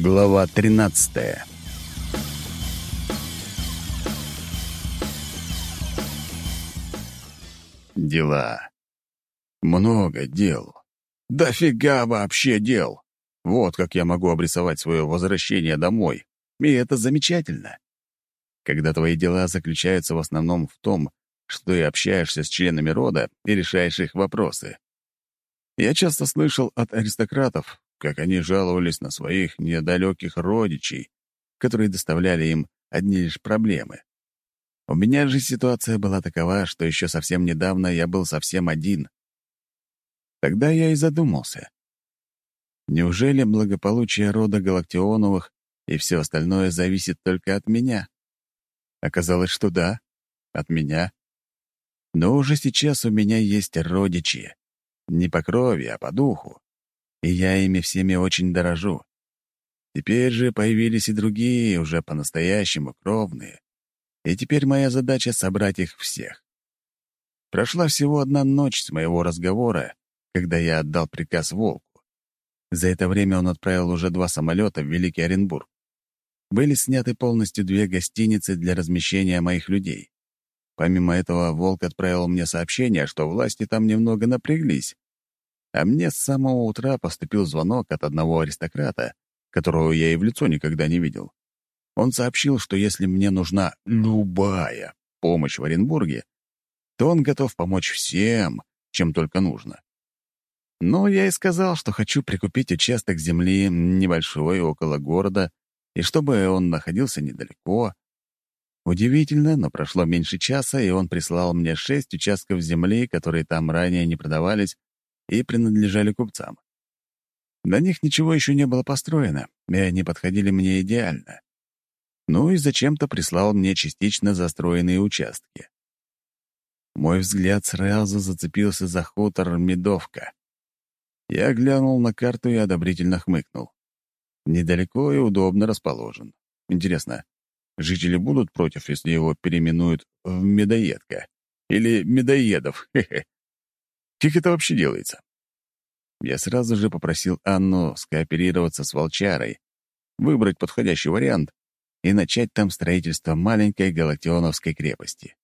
Глава 13 Дела. Много дел. Дофига вообще дел. Вот как я могу обрисовать свое возвращение домой. И это замечательно. Когда твои дела заключаются в основном в том, что ты общаешься с членами рода и решаешь их вопросы. Я часто слышал от аристократов, как они жаловались на своих недалеких родичей, которые доставляли им одни лишь проблемы. У меня же ситуация была такова, что еще совсем недавно я был совсем один. Тогда я и задумался. Неужели благополучие рода Галактионовых и все остальное зависит только от меня? Оказалось, что да, от меня. Но уже сейчас у меня есть родичи. Не по крови, а по духу и я ими всеми очень дорожу. Теперь же появились и другие, уже по-настоящему кровные. И теперь моя задача — собрать их всех. Прошла всего одна ночь с моего разговора, когда я отдал приказ Волку. За это время он отправил уже два самолета в Великий Оренбург. Были сняты полностью две гостиницы для размещения моих людей. Помимо этого, Волк отправил мне сообщение, что власти там немного напряглись, а мне с самого утра поступил звонок от одного аристократа, которого я и в лицо никогда не видел. Он сообщил, что если мне нужна любая помощь в Оренбурге, то он готов помочь всем, чем только нужно. Но я и сказал, что хочу прикупить участок земли небольшой около города, и чтобы он находился недалеко. Удивительно, но прошло меньше часа, и он прислал мне шесть участков земли, которые там ранее не продавались, и принадлежали купцам. На них ничего еще не было построено, и они подходили мне идеально. Ну и зачем-то прислал мне частично застроенные участки. Мой взгляд сразу зацепился за хутор Медовка. Я глянул на карту и одобрительно хмыкнул. Недалеко и удобно расположен. Интересно, жители будут против, если его переименуют в Медоедка? Или Медоедов? Хе-хе. Как это вообще делается? Я сразу же попросил Анну скооперироваться с Волчарой, выбрать подходящий вариант и начать там строительство маленькой Галактионовской крепости.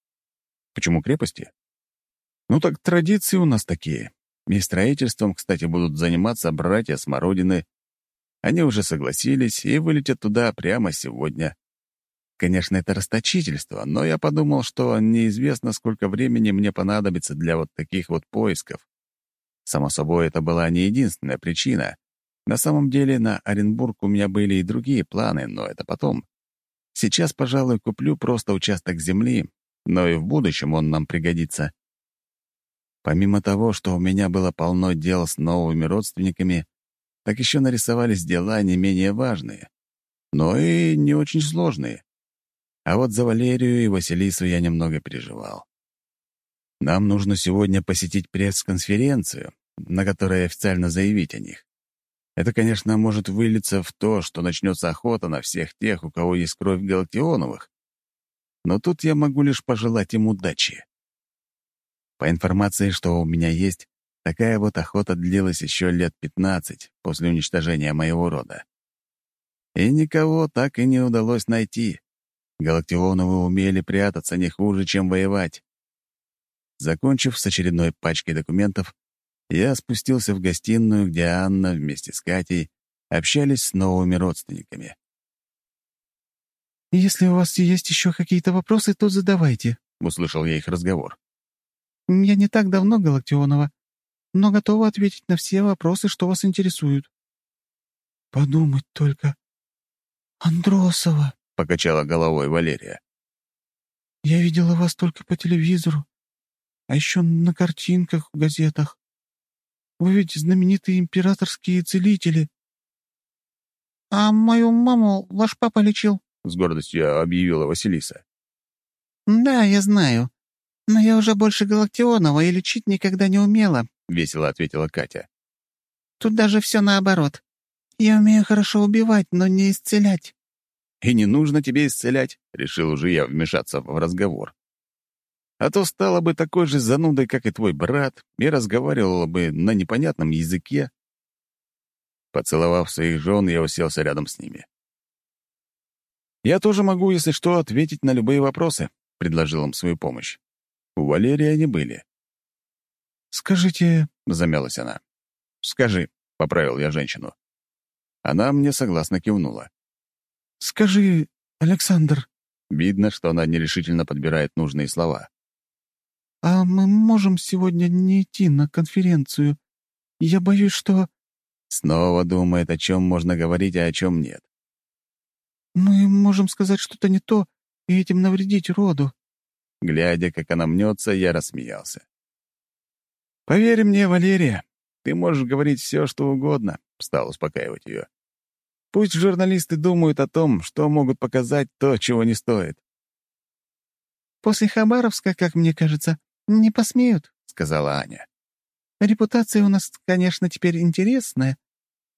Почему крепости? Ну так традиции у нас такие. И строительством, кстати, будут заниматься братья Смородины. Они уже согласились и вылетят туда прямо сегодня. Конечно, это расточительство, но я подумал, что неизвестно, сколько времени мне понадобится для вот таких вот поисков. Само собой, это была не единственная причина. На самом деле, на Оренбург у меня были и другие планы, но это потом. Сейчас, пожалуй, куплю просто участок земли, но и в будущем он нам пригодится. Помимо того, что у меня было полно дел с новыми родственниками, так еще нарисовались дела не менее важные, но и не очень сложные. А вот за Валерию и Василису я немного переживал. Нам нужно сегодня посетить пресс-конференцию, на которой официально заявить о них. Это, конечно, может вылиться в то, что начнется охота на всех тех, у кого есть кровь Галактионовых. Но тут я могу лишь пожелать им удачи. По информации, что у меня есть, такая вот охота длилась еще лет 15 после уничтожения моего рода. И никого так и не удалось найти. Галактионовы умели прятаться не хуже, чем воевать. Закончив с очередной пачкой документов, я спустился в гостиную, где Анна вместе с Катей общались с новыми родственниками. «Если у вас есть еще какие-то вопросы, то задавайте», — услышал я их разговор. «Я не так давно Галактионова, но готова ответить на все вопросы, что вас интересуют». «Подумать только. Андросова», — покачала головой Валерия. «Я видела вас только по телевизору, а еще на картинках в газетах. Вы ведь знаменитые императорские целители». «А мою маму ваш папа лечил», — с гордостью объявила Василиса. «Да, я знаю. Но я уже больше Галактионова и лечить никогда не умела», — весело ответила Катя. «Тут даже все наоборот. Я умею хорошо убивать, но не исцелять». «И не нужно тебе исцелять», — решил уже я вмешаться в разговор. «А то стала бы такой же занудой, как и твой брат, и разговаривала бы на непонятном языке». Поцеловав своих жен, я уселся рядом с ними. «Я тоже могу, если что, ответить на любые вопросы», — предложил им свою помощь. У Валерии они были. «Скажите...» — замялась она. «Скажи», — поправил я женщину. Она мне согласно кивнула. «Скажи, Александр...» Видно, что она нерешительно подбирает нужные слова. «А мы можем сегодня не идти на конференцию? Я боюсь, что...» Снова думает, о чем можно говорить, а о чем нет. «Мы можем сказать что-то не то и этим навредить роду». Глядя, как она мнется, я рассмеялся. «Поверь мне, Валерия, ты можешь говорить все, что угодно», — стал успокаивать ее. «Пусть журналисты думают о том, что могут показать то, чего не стоит». «После Хабаровска, как мне кажется, не посмеют», — сказала Аня. «Репутация у нас, конечно, теперь интересная.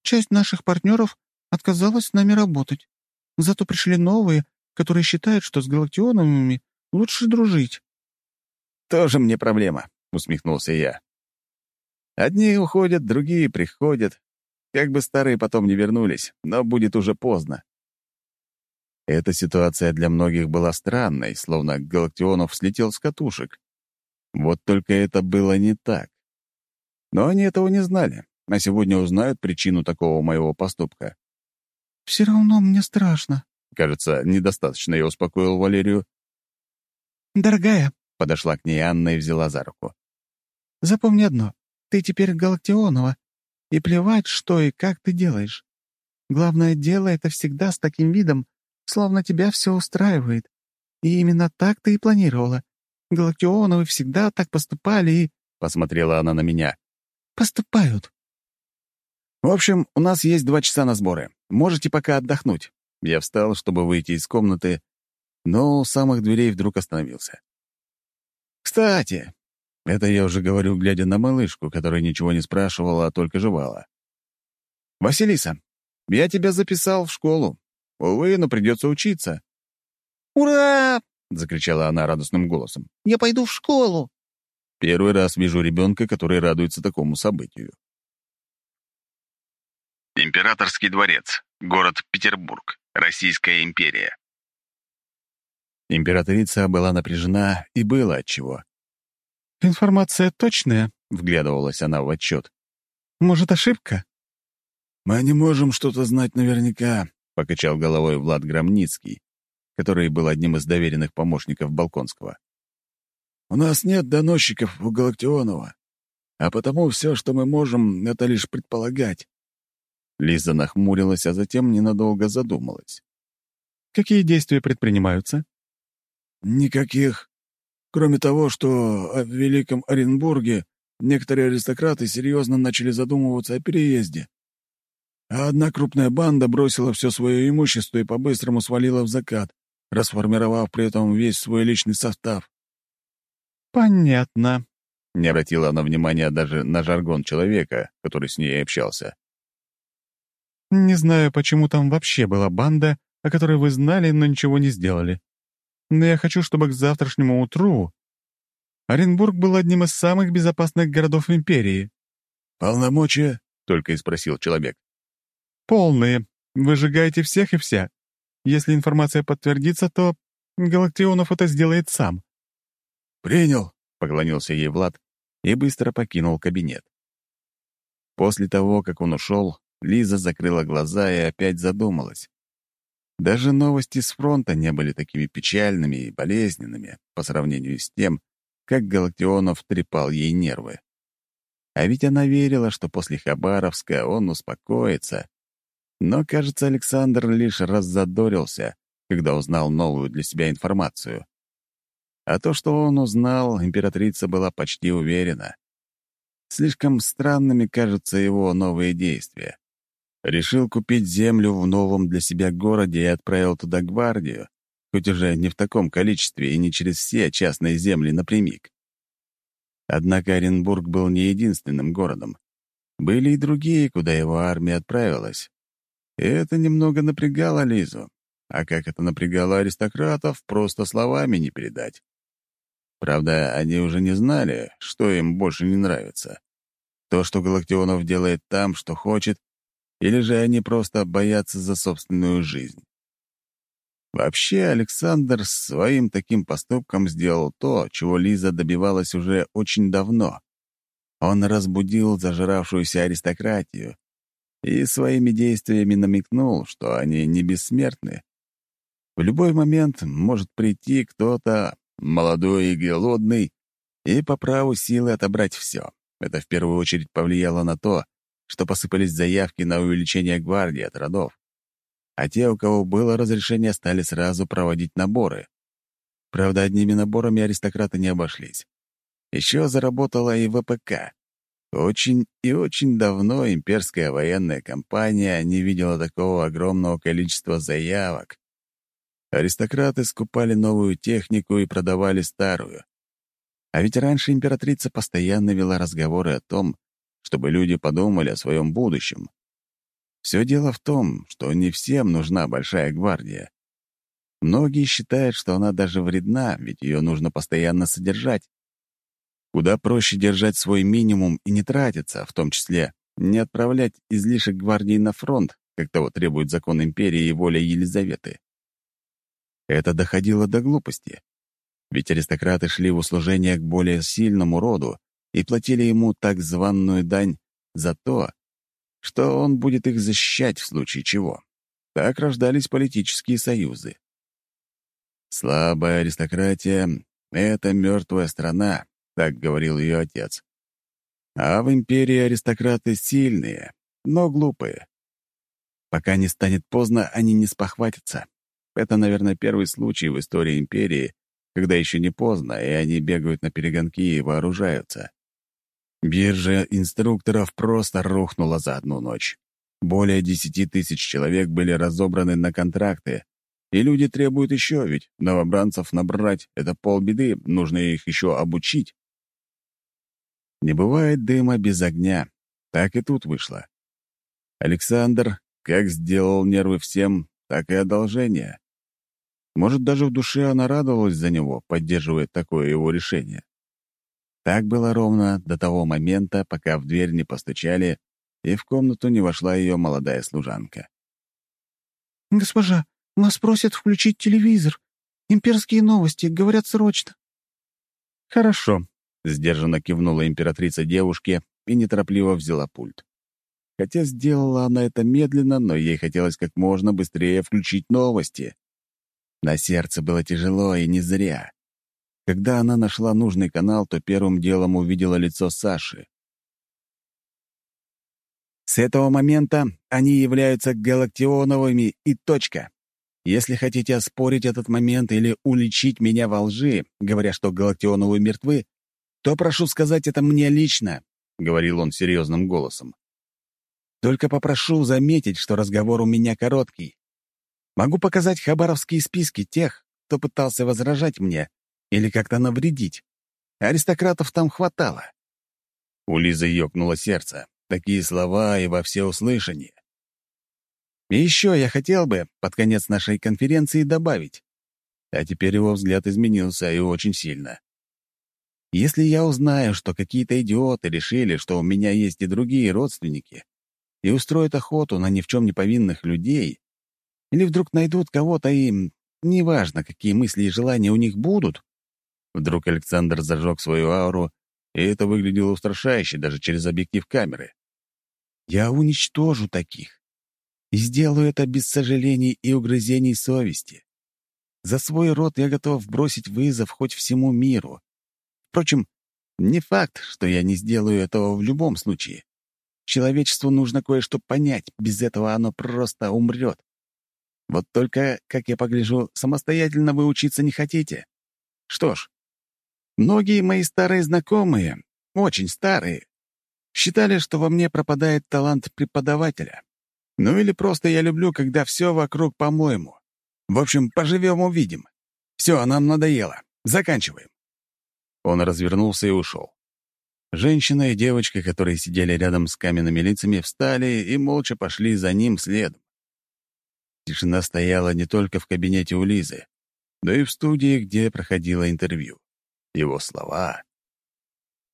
Часть наших партнеров отказалась с нами работать. Зато пришли новые, которые считают, что с галактионовыми лучше дружить». «Тоже мне проблема», — усмехнулся я. Одни уходят, другие приходят. Как бы старые потом не вернулись, но будет уже поздно. Эта ситуация для многих была странной, словно Галактионов слетел с катушек. Вот только это было не так. Но они этого не знали, а сегодня узнают причину такого моего поступка. «Все равно мне страшно». Кажется, недостаточно я успокоил Валерию. «Дорогая», — подошла к ней Анна и взяла за руку. «Запомни одно. Ты теперь Галактионова, и плевать, что и как ты делаешь. Главное, дело это всегда с таким видом, словно тебя все устраивает. И именно так ты и планировала. Галактионовы всегда так поступали и...» Посмотрела она на меня. «Поступают». «В общем, у нас есть два часа на сборы. Можете пока отдохнуть». Я встал, чтобы выйти из комнаты, но у самых дверей вдруг остановился. «Кстати, это я уже говорю, глядя на малышку, которая ничего не спрашивала, а только жевала. «Василиса, я тебя записал в школу. Увы, но придется учиться». «Ура!» — закричала она радостным голосом. «Я пойду в школу!» Первый раз вижу ребенка, который радуется такому событию. Императорский дворец. Город Петербург. Российская империя. Императрица была напряжена, и было отчего. «Информация точная?» — вглядывалась она в отчет. «Может, ошибка?» «Мы не можем что-то знать наверняка», — покачал головой Влад Громницкий, который был одним из доверенных помощников Балконского. «У нас нет доносчиков у Галактионова, а потому все, что мы можем, — это лишь предполагать». Лиза нахмурилась, а затем ненадолго задумалась. «Какие действия предпринимаются?» «Никаких. Кроме того, что в Великом Оренбурге некоторые аристократы серьезно начали задумываться о переезде. А одна крупная банда бросила все свое имущество и по-быстрому свалила в закат, расформировав при этом весь свой личный состав. «Понятно», — не обратила она внимания даже на жаргон человека, который с ней общался. «Не знаю, почему там вообще была банда, о которой вы знали, но ничего не сделали но я хочу, чтобы к завтрашнему утру Оренбург был одним из самых безопасных городов империи». «Полномочия?» — только и спросил человек. «Полные. Выжигаете всех и вся. Если информация подтвердится, то Галактионов это сделает сам». «Принял», — поклонился ей Влад и быстро покинул кабинет. После того, как он ушел, Лиза закрыла глаза и опять задумалась. Даже новости с фронта не были такими печальными и болезненными по сравнению с тем, как Галактионов трепал ей нервы. А ведь она верила, что после Хабаровска он успокоится. Но, кажется, Александр лишь раззадорился, когда узнал новую для себя информацию. А то, что он узнал, императрица была почти уверена. Слишком странными кажутся его новые действия. Решил купить землю в новом для себя городе и отправил туда гвардию, хоть уже не в таком количестве и не через все частные земли напрямик. Однако Оренбург был не единственным городом. Были и другие, куда его армия отправилась. И это немного напрягало Лизу. А как это напрягало аристократов, просто словами не передать. Правда, они уже не знали, что им больше не нравится. То, что Галактионов делает там, что хочет, или же они просто боятся за собственную жизнь. Вообще, Александр своим таким поступком сделал то, чего Лиза добивалась уже очень давно. Он разбудил зажиравшуюся аристократию и своими действиями намекнул, что они не бессмертны. В любой момент может прийти кто-то, молодой и голодный, и по праву силы отобрать все. Это в первую очередь повлияло на то, что посыпались заявки на увеличение гвардии от родов. А те, у кого было разрешение, стали сразу проводить наборы. Правда, одними наборами аристократы не обошлись. Еще заработала и ВПК. Очень и очень давно имперская военная компания не видела такого огромного количества заявок. Аристократы скупали новую технику и продавали старую. А ведь раньше императрица постоянно вела разговоры о том, чтобы люди подумали о своем будущем. Все дело в том, что не всем нужна большая гвардия. Многие считают, что она даже вредна, ведь ее нужно постоянно содержать. Куда проще держать свой минимум и не тратиться, в том числе не отправлять излишек гвардии на фронт, как того требует закон империи и воля Елизаветы. Это доходило до глупости. Ведь аристократы шли в услужение к более сильному роду и платили ему так званную дань за то, что он будет их защищать в случае чего. Так рождались политические союзы. Слабая аристократия — это мертвая страна, так говорил ее отец. А в империи аристократы сильные, но глупые. Пока не станет поздно, они не спохватятся. Это, наверное, первый случай в истории империи, когда еще не поздно, и они бегают на перегонки и вооружаются. Биржа инструкторов просто рухнула за одну ночь. Более десяти тысяч человек были разобраны на контракты, и люди требуют еще, ведь новобранцев набрать — это полбеды, нужно их еще обучить. Не бывает дыма без огня. Так и тут вышло. Александр как сделал нервы всем, так и одолжение. Может, даже в душе она радовалась за него, поддерживая такое его решение. Так было ровно до того момента, пока в дверь не постучали, и в комнату не вошла ее молодая служанка. «Госпожа, нас просят включить телевизор. Имперские новости, говорят срочно». «Хорошо», Сдержанно кивнула императрица девушке и неторопливо взяла пульт. Хотя сделала она это медленно, но ей хотелось как можно быстрее включить новости. На сердце было тяжело и не зря. Когда она нашла нужный канал, то первым делом увидела лицо Саши. С этого момента они являются галактионовыми и точка. Если хотите оспорить этот момент или уличить меня во лжи, говоря, что галактионовы мертвы, то прошу сказать это мне лично», — говорил он серьезным голосом. «Только попрошу заметить, что разговор у меня короткий. Могу показать хабаровские списки тех, кто пытался возражать мне или как-то навредить. Аристократов там хватало». У Лизы ёкнуло сердце. Такие слова и во всеуслышание. И еще я хотел бы под конец нашей конференции добавить. А теперь его взгляд изменился и очень сильно. Если я узнаю, что какие-то идиоты решили, что у меня есть и другие родственники, и устроят охоту на ни в чем не повинных людей, или вдруг найдут кого-то и... Неважно, какие мысли и желания у них будут. Вдруг Александр зажег свою ауру, и это выглядело устрашающе даже через объектив камеры. Я уничтожу таких. И сделаю это без сожалений и угрызений совести. За свой род я готов бросить вызов хоть всему миру. Впрочем, не факт, что я не сделаю этого в любом случае. Человечеству нужно кое-что понять, без этого оно просто умрет. Вот только, как я погляжу, самостоятельно вы учиться не хотите. Что ж, многие мои старые знакомые, очень старые, считали, что во мне пропадает талант преподавателя. Ну или просто я люблю, когда все вокруг по-моему. В общем, поживем-увидим. Все, нам надоело. Заканчиваем. Он развернулся и ушел. Женщина и девочка, которые сидели рядом с каменными лицами, встали и молча пошли за ним следом. Тишина стояла не только в кабинете у Лизы, но и в студии, где проходило интервью. Его слова...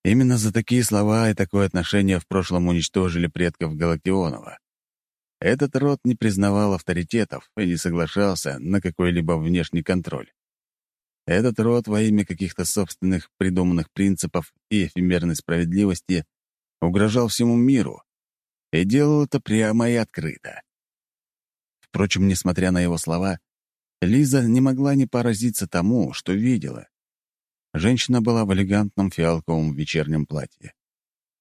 Именно за такие слова и такое отношение в прошлом уничтожили предков Галактионова. Этот род не признавал авторитетов и не соглашался на какой-либо внешний контроль. Этот род во имя каких-то собственных придуманных принципов и эфемерной справедливости угрожал всему миру и делал это прямо и открыто. Впрочем, несмотря на его слова, Лиза не могла не поразиться тому, что видела. Женщина была в элегантном фиалковом вечернем платье,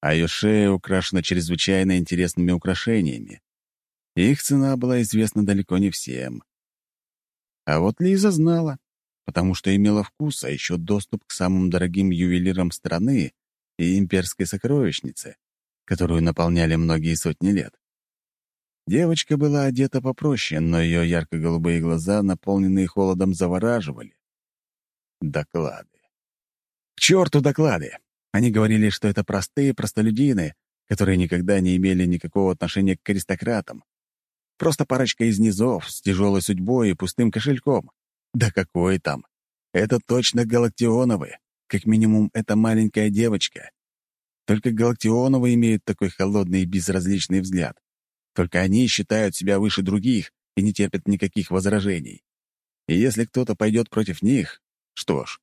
а ее шея украшена чрезвычайно интересными украшениями. Их цена была известна далеко не всем. А вот Лиза знала, потому что имела вкус, а еще доступ к самым дорогим ювелирам страны и имперской сокровищнице, которую наполняли многие сотни лет. Девочка была одета попроще, но ее ярко-голубые глаза, наполненные холодом, завораживали. Доклады. К черту доклады! Они говорили, что это простые простолюдины, которые никогда не имели никакого отношения к аристократам. Просто парочка из низов с тяжелой судьбой и пустым кошельком. Да какой там! Это точно Галактионовы. Как минимум, это маленькая девочка. Только Галактионовы имеют такой холодный и безразличный взгляд. Только они считают себя выше других и не терпят никаких возражений. И если кто-то пойдет против них, что ж,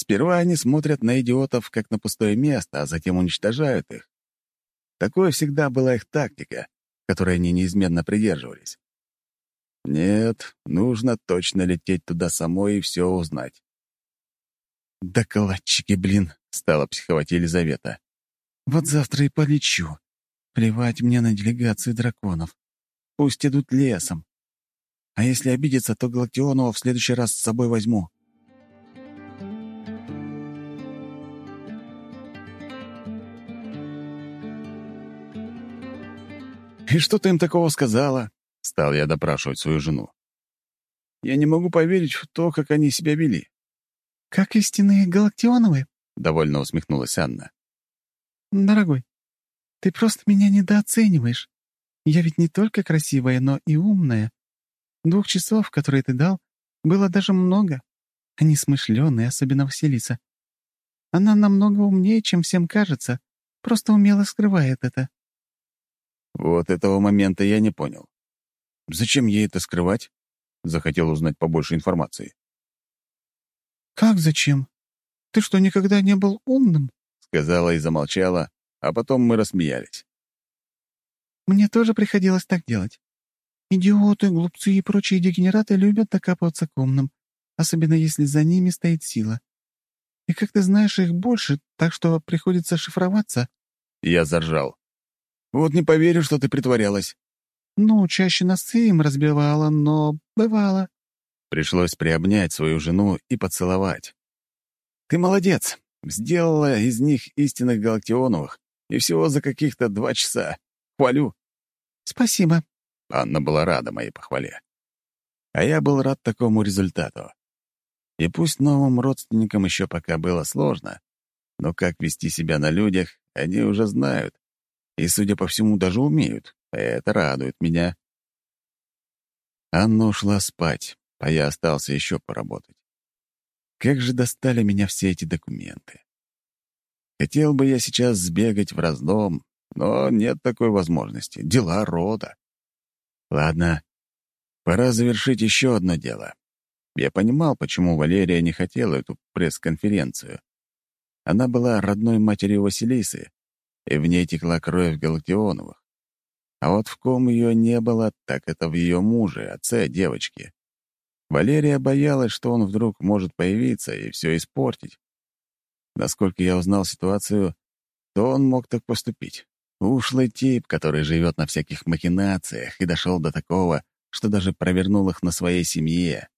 сперва они смотрят на идиотов как на пустое место, а затем уничтожают их. Такое всегда была их тактика, которой они неизменно придерживались. Нет, нужно точно лететь туда самой и все узнать. «Докладчики, блин!» — стала психовать Елизавета. «Вот завтра и полечу. Плевать мне на делегацию драконов. Пусть идут лесом. А если обидеться, то Галактионова в следующий раз с собой возьму. «И что ты им такого сказала?» — стал я допрашивать свою жену. «Я не могу поверить в то, как они себя вели». «Как истинные Галактионовы?» — довольно усмехнулась Анна. «Дорогой, ты просто меня недооцениваешь. Я ведь не только красивая, но и умная. Двух часов, которые ты дал, было даже много. Они смышленые, особенно Василиса. Она намного умнее, чем всем кажется, просто умело скрывает это». Вот этого момента я не понял. Зачем ей это скрывать? Захотел узнать побольше информации. «Как зачем? Ты что, никогда не был умным?» Сказала и замолчала, а потом мы рассмеялись. «Мне тоже приходилось так делать. Идиоты, глупцы и прочие дегенераты любят докапываться к умным, особенно если за ними стоит сила. И как ты знаешь, их больше, так что приходится шифроваться». Я заржал. «Вот не поверю, что ты притворялась». «Ну, чаще носы им разбивала, но бывало». Пришлось приобнять свою жену и поцеловать. «Ты молодец. Сделала из них истинных галактионовых, и всего за каких-то два часа. Хвалю». «Спасибо». Анна была рада моей похвале. А я был рад такому результату. И пусть новым родственникам еще пока было сложно, но как вести себя на людях, они уже знают. И, судя по всему, даже умеют. Это радует меня. Анна ушла спать, а я остался еще поработать. Как же достали меня все эти документы. Хотел бы я сейчас сбегать в раздом, но нет такой возможности. Дела рода. Ладно, пора завершить еще одно дело. Я понимал, почему Валерия не хотела эту пресс-конференцию. Она была родной матерью Василисы, и в ней текла кровь Галактионовых. А вот в ком ее не было, так это в ее муже, отце девочки. Валерия боялась, что он вдруг может появиться и все испортить. Насколько я узнал ситуацию, то он мог так поступить. Ушлый тип, который живет на всяких махинациях и дошел до такого, что даже провернул их на своей семье.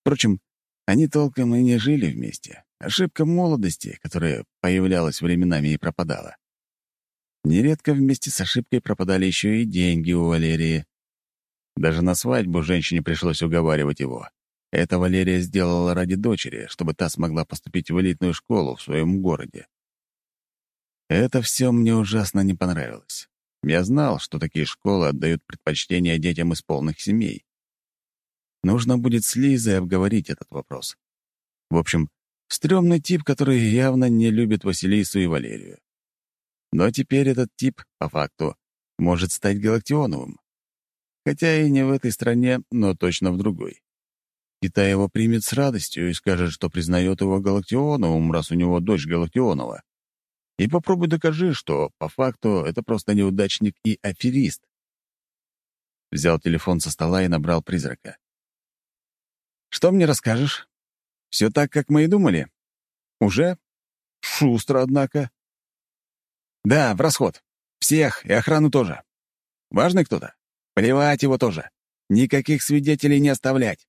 Впрочем, они толком и не жили вместе. Ошибка молодости, которая появлялась временами и пропадала. Нередко вместе с ошибкой пропадали еще и деньги у Валерии. Даже на свадьбу женщине пришлось уговаривать его. Это Валерия сделала ради дочери, чтобы та смогла поступить в элитную школу в своем городе. Это все мне ужасно не понравилось. Я знал, что такие школы отдают предпочтение детям из полных семей. Нужно будет с Лизой обговорить этот вопрос. В общем, стрёмный тип, который явно не любит Василису и Валерию. Но теперь этот тип, по факту, может стать Галактионовым. Хотя и не в этой стране, но точно в другой. Китай его примет с радостью и скажет, что признает его Галактионовым, раз у него дочь Галактионова. И попробуй докажи, что, по факту, это просто неудачник и аферист. Взял телефон со стола и набрал призрака. «Что мне расскажешь? Все так, как мы и думали? Уже? Шустро, однако». «Да, в расход. Всех, и охрану тоже. Важный кто-то? Плевать его тоже. Никаких свидетелей не оставлять».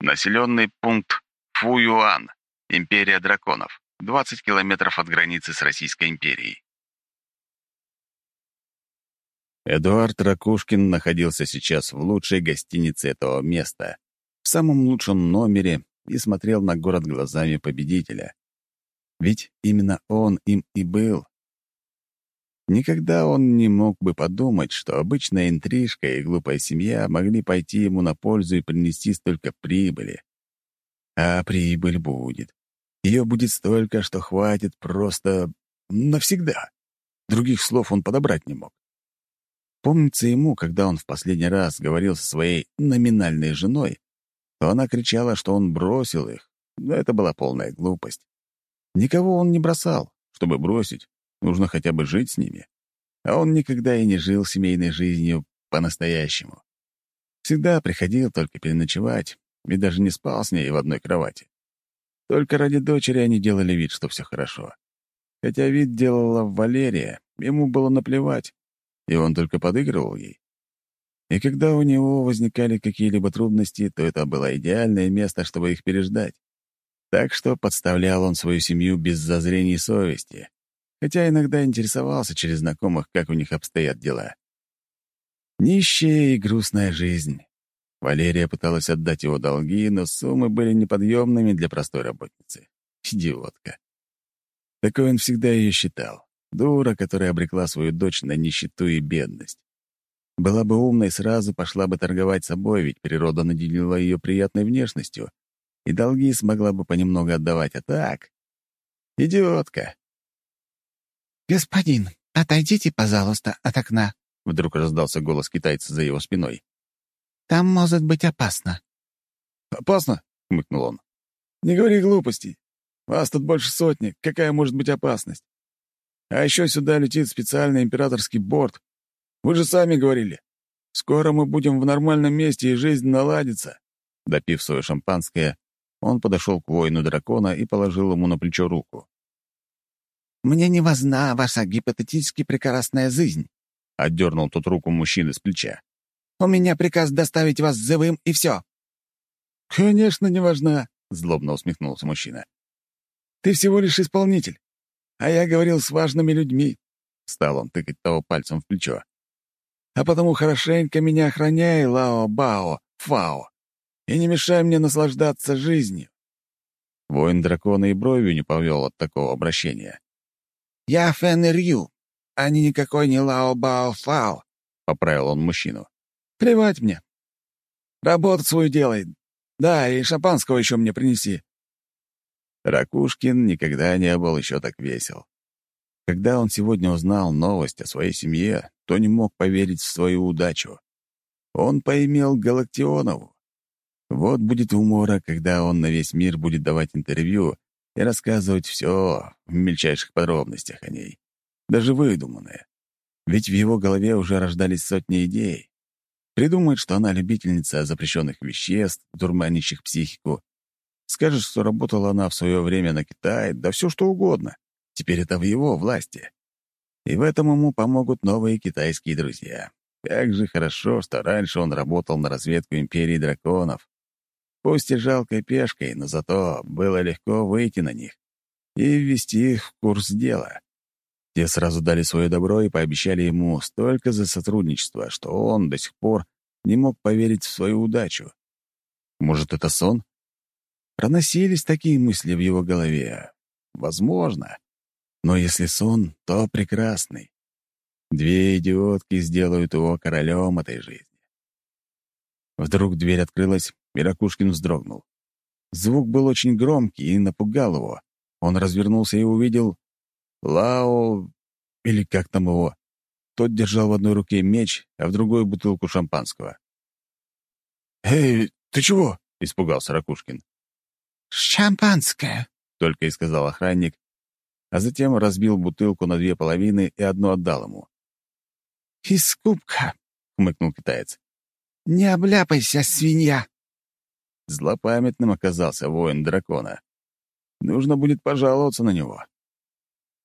Населенный пункт Фуюан, Империя драконов, 20 километров от границы с Российской империей. Эдуард Ракушкин находился сейчас в лучшей гостинице этого места, в самом лучшем номере и смотрел на город глазами победителя. Ведь именно он им и был. Никогда он не мог бы подумать, что обычная интрижка и глупая семья могли пойти ему на пользу и принести столько прибыли. А прибыль будет. Ее будет столько, что хватит просто навсегда. Других слов он подобрать не мог. Помнится ему, когда он в последний раз говорил со своей номинальной женой, то она кричала, что он бросил их, но это была полная глупость. Никого он не бросал. Чтобы бросить, нужно хотя бы жить с ними. А он никогда и не жил семейной жизнью по-настоящему. Всегда приходил только переночевать и даже не спал с ней в одной кровати. Только ради дочери они делали вид, что все хорошо. Хотя вид делала Валерия, ему было наплевать, и он только подыгрывал ей. И когда у него возникали какие-либо трудности, то это было идеальное место, чтобы их переждать. Так что подставлял он свою семью без зазрений совести, хотя иногда интересовался через знакомых, как у них обстоят дела. Нищая и грустная жизнь. Валерия пыталась отдать его долги, но суммы были неподъемными для простой работницы. Идиотка. Такой он всегда ее считал. Дура, которая обрекла свою дочь на нищету и бедность. Была бы умной, сразу пошла бы торговать собой, ведь природа наделила ее приятной внешностью, и долги смогла бы понемногу отдавать, а так... Идиотка. «Господин, отойдите, пожалуйста, от окна», — вдруг раздался голос китайца за его спиной. Там может быть опасно». «Опасно?» — хмыкнул он. «Не говори глупостей. Вас тут больше сотни. Какая может быть опасность? А еще сюда летит специальный императорский борт. Вы же сами говорили. Скоро мы будем в нормальном месте, и жизнь наладится». Допив свое шампанское, он подошел к воину дракона и положил ему на плечо руку. «Мне не важна ваша гипотетически прекрасная жизнь», — отдернул тот руку мужчины с плеча. У меня приказ доставить вас живым, и все». «Конечно, не важна», — злобно усмехнулся мужчина. «Ты всего лишь исполнитель. А я говорил с важными людьми», — стал он тыкать того пальцем в плечо. «А потому хорошенько меня охраняй, Лао-Бао, Фао, и не мешай мне наслаждаться жизнью». Воин дракона и бровью не повел от такого обращения. «Я Фэн Рью, а не никакой не Лао-Бао-Фао», — поправил он мужчину. Плевать мне. Работу свою делай. Да, и шампанского еще мне принеси». Ракушкин никогда не был еще так весел. Когда он сегодня узнал новость о своей семье, то не мог поверить в свою удачу. Он поимел Галактионову. Вот будет умора, когда он на весь мир будет давать интервью и рассказывать все в мельчайших подробностях о ней, даже выдуманное. Ведь в его голове уже рождались сотни идей. Придумает, что она любительница запрещенных веществ, дурманящих психику. Скажет, что работала она в свое время на Китай, да все что угодно. Теперь это в его власти. И в этом ему помогут новые китайские друзья. Как же хорошо, что раньше он работал на разведку Империи Драконов. Пусть и жалкой пешкой, но зато было легко выйти на них и ввести их в курс дела. Те сразу дали свое добро и пообещали ему столько за сотрудничество, что он до сих пор не мог поверить в свою удачу. Может, это сон? Проносились такие мысли в его голове. Возможно. Но если сон, то прекрасный. Две идиотки сделают его королем этой жизни. Вдруг дверь открылась, и Ракушкин вздрогнул. Звук был очень громкий и напугал его. Он развернулся и увидел Лао... или как там его. Тот держал в одной руке меч, а в другой — бутылку шампанского. «Эй, ты чего?» — испугался Ракушкин. «Шампанское», — только и сказал охранник, а затем разбил бутылку на две половины и одну отдал ему. «Из кубка», — хмыкнул китаец. «Не обляпайся, свинья!» Злопамятным оказался воин дракона. Нужно будет пожаловаться на него.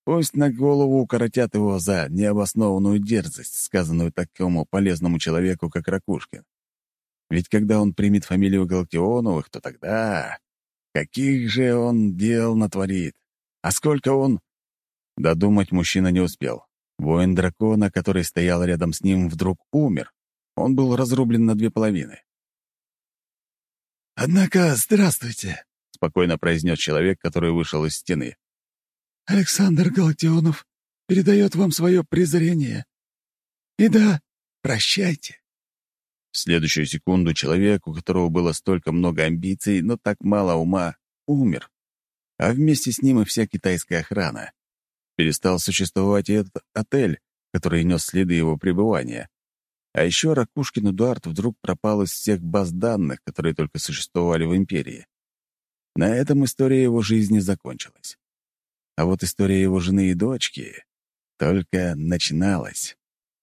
Пусть на голову укоротят его за необоснованную дерзость, сказанную такому полезному человеку, как Ракушкин. Ведь когда он примет фамилию Галактионовых, то тогда... Каких же он дел натворит? А сколько он... Додумать мужчина не успел. Воин дракона, который стоял рядом с ним, вдруг умер. Он был разрублен на две половины. «Однако, здравствуйте», — спокойно произнес человек, который вышел из стены. «Александр Галактионов передает вам свое презрение. И да, прощайте». В следующую секунду человек, у которого было столько много амбиций, но так мало ума, умер. А вместе с ним и вся китайская охрана. Перестал существовать и этот отель, который нес следы его пребывания. А еще Ракушкин Эдуард вдруг пропал из всех баз данных, которые только существовали в империи. На этом история его жизни закончилась. А вот история его жены и дочки только начиналась.